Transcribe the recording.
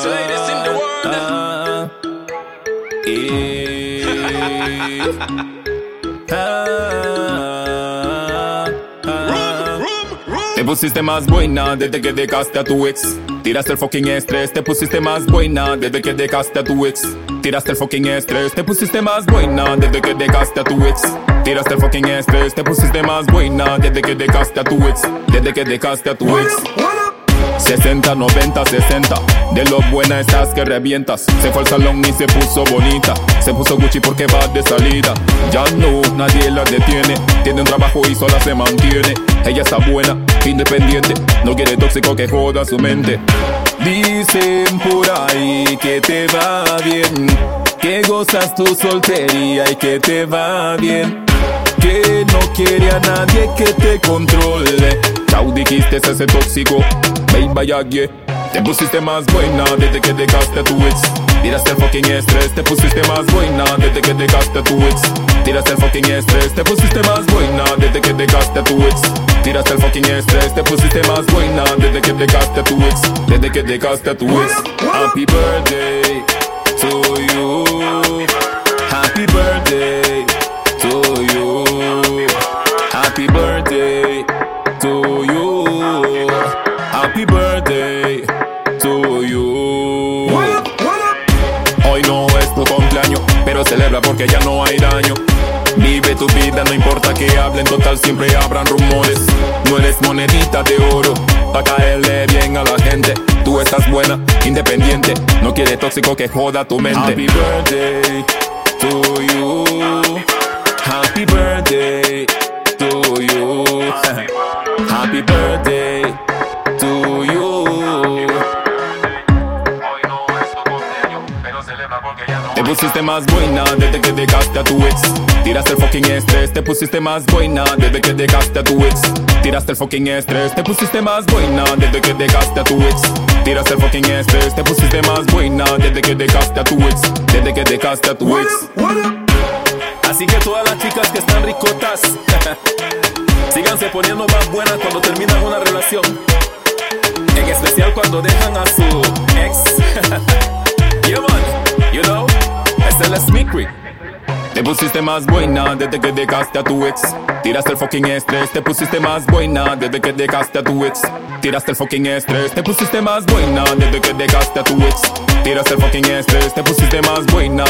Sex ladies in the world. Ah, eh, ah, ah. Te pusiste más buena desde que dejaste a tu ex. Tiraste el fucking estrés, te pusiste más buena desde que dejaste a tu ex. Tiraste el fucking estrés, te pusiste más buena desde que dejaste a tu ex. Tiraste el fucking estrés, te pusiste más buena desde que dejaste a tu ex. Desde que dejaste a tu ex. 60, 90, 60. De lo buena estás que revientas. Se fue al salón y se puso bonita. Se puso Gucci porque va de salida. Ya no, nadie la detiene. Tiene un trabajo y sola se mantiene. Ella está buena, independiente. No quiere tóxico que joda su mente. Dicen por ahí que te va bien. Que gozas tu soltería y que te va bien. No quiere a nadie que te controle. Chau, dijiste ese tóxico. Vaya, yeah. Te pusiste más buena desde que dejaste tu ex. Tiraste el fucking estrés, te pusiste más buena desde que dejaste tu ex. Tiraste el fucking estrés, te pusiste más buena desde que dejaste tu ex. Tiraste el fucking estrés, te pusiste más buena desde que dejaste tu ex. Desde que dejaste tu ex. Happy birthday celebra porque ya no hay daño. Vive tu vida, no importa que hablen, total siempre habrán rumores. No eres monedita de oro, pa' caerle bien a la gente. Tú estás buena, independiente, no quiere tóxico que joda tu mente. Happy birthday to you. Happy birthday to you. Happy birthday pusiste más buena desde que dejaste a tu ex. Tiraste el fucking estrés, te pusiste más buena desde que dejaste a tu ex. Tiraste el fucking estrés, te pusiste más buena desde que dejaste a tu ex. Tiraste el fucking estrés, te pusiste más buena desde que dejaste a tu ex. Desde que dejaste a tu ex. Así que todas las chicas que están ricotas, síganse poniendo más buenas cuando terminan una relación. En especial cuando dejan a su ex. Te pusiste más buena desde que dejaste a tu ex. Tiraste el fucking estrés, te pusiste más buena desde que dejaste a tu ex. Tiraste el fucking estrés, te pusiste más buena desde que dejaste a tu ex. Tiraste el fucking estrés, te pusiste más buena.